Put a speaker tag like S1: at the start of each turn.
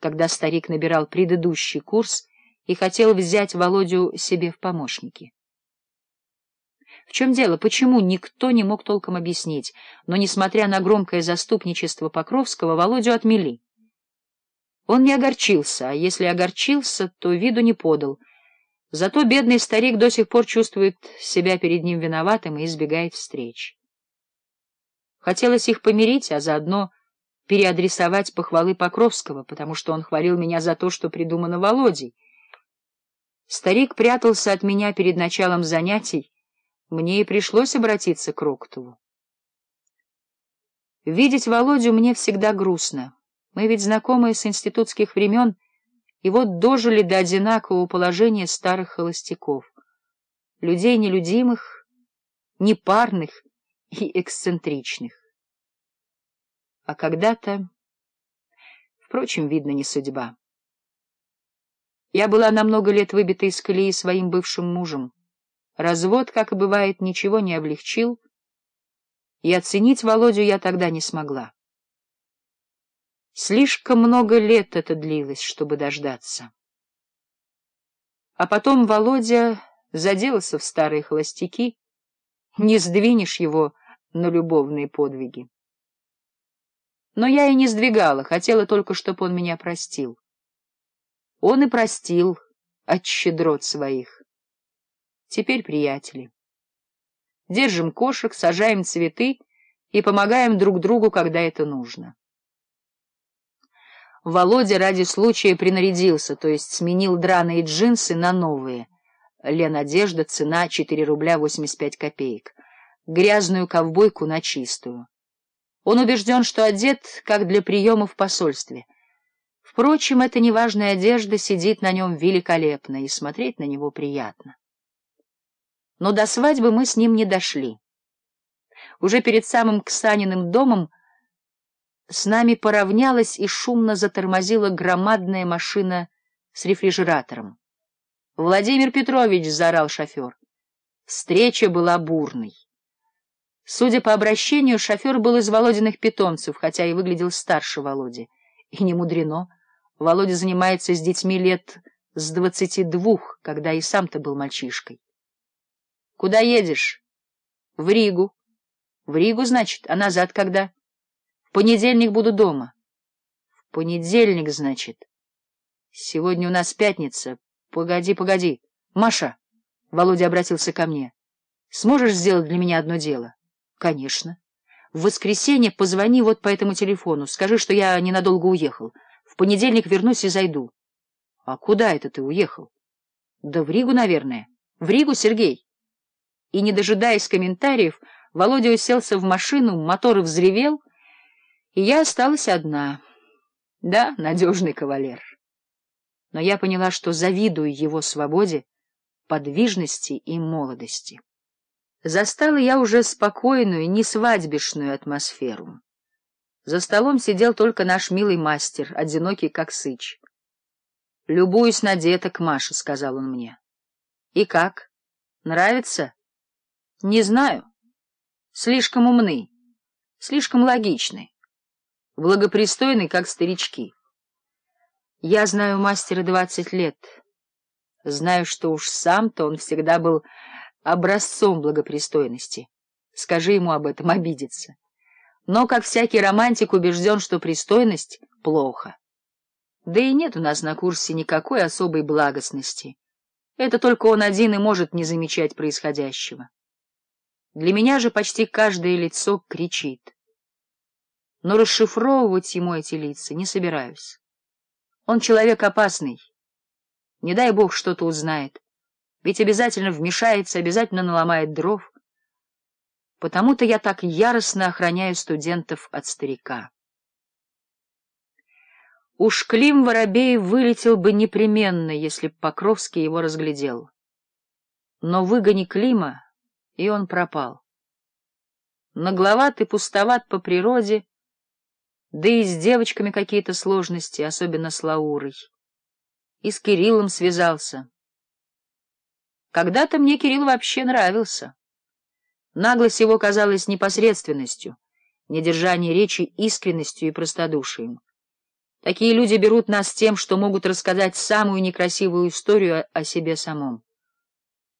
S1: когда старик набирал предыдущий курс и хотел взять Володю себе в помощники. В чем дело, почему, никто не мог толком объяснить, но, несмотря на громкое заступничество Покровского, Володю отмели. Он не огорчился, а если огорчился, то виду не подал. Зато бедный старик до сих пор чувствует себя перед ним виноватым и избегает встреч. Хотелось их помирить, а заодно переадресовать похвалы Покровского, потому что он хвалил меня за то, что придумано Володей. Старик прятался от меня перед началом занятий, мне и пришлось обратиться к Роктову. Видеть Володю мне всегда грустно. Мы ведь знакомые с институтских времен, и вот дожили до одинакового положения старых холостяков. Людей нелюдимых, непарных и эксцентричных а когда-то... Впрочем, видно, не судьба. Я была на много лет выбита из колеи своим бывшим мужем. Развод, как и бывает, ничего не облегчил, и оценить Володю я тогда не смогла. Слишком много лет это длилось, чтобы дождаться. А потом Володя заделся в старые холостяки, не сдвинешь его на любовные подвиги. Но я и не сдвигала, хотела только, чтобы он меня простил. Он и простил от щедрот своих. Теперь приятели. Держим кошек, сажаем цветы и помогаем друг другу, когда это нужно. Володя ради случая принарядился, то есть сменил драные джинсы на новые. Лен одежда, цена 4 рубля 85 копеек. Грязную ковбойку на чистую. Он убежден, что одет, как для приема в посольстве. Впрочем, эта неважная одежда сидит на нем великолепно, и смотреть на него приятно. Но до свадьбы мы с ним не дошли. Уже перед самым Ксаниным домом с нами поравнялась и шумно затормозила громадная машина с рефрижератором. — Владимир Петрович! — заорал шофер. Встреча была бурной. Судя по обращению, шофер был из Володиных питомцев, хотя и выглядел старше Володи. И не мудрено. Володя занимается с детьми лет с двадцати двух, когда и сам-то был мальчишкой. — Куда едешь? — В Ригу. — В Ригу, значит, а назад когда? — В понедельник буду дома. — В понедельник, значит. — Сегодня у нас пятница. Погоди, погоди. — Маша, — Володя обратился ко мне, — сможешь сделать для меня одно дело? Конечно. В воскресенье позвони вот по этому телефону. Скажи, что я ненадолго уехал. В понедельник вернусь и зайду. — А куда это ты уехал? — Да в Ригу, наверное. В Ригу, Сергей. И, не дожидаясь комментариев, Володя уселся в машину, мотор взревел, и я осталась одна. Да, надежный кавалер. Но я поняла, что завидую его свободе, подвижности и молодости застала я уже спокойную, не свадьбишную атмосферу. За столом сидел только наш милый мастер, одинокий как сыч. — Любуюсь на деток, Маша, — сказал он мне. — И как? Нравится? — Не знаю. Слишком умны, слишком логичны, благопристойны, как старички. Я знаю мастера двадцать лет. Знаю, что уж сам-то он всегда был образцом благопристойности. Скажи ему об этом, обидится. Но, как всякий романтик, убежден, что пристойность — плохо. Да и нет у нас на курсе никакой особой благостности. Это только он один и может не замечать происходящего. Для меня же почти каждое лицо кричит. Но расшифровывать ему эти лица не собираюсь. Он человек опасный. Не дай бог что-то узнает ведь обязательно вмешается, обязательно наломает дров. Потому-то я так яростно охраняю студентов от старика. Уж Клим Воробей вылетел бы непременно, если б Покровский его разглядел. Но выгони Клима, и он пропал. Нагловатый, пустоват по природе, да и с девочками какие-то сложности, особенно с Лаурой. И с Кириллом связался. Когда-то мне Кирилл вообще нравился. Наглость его казалась непосредственностью, недержание речи искренностью и простодушием. Такие люди берут нас тем, что могут рассказать самую некрасивую историю о себе самом.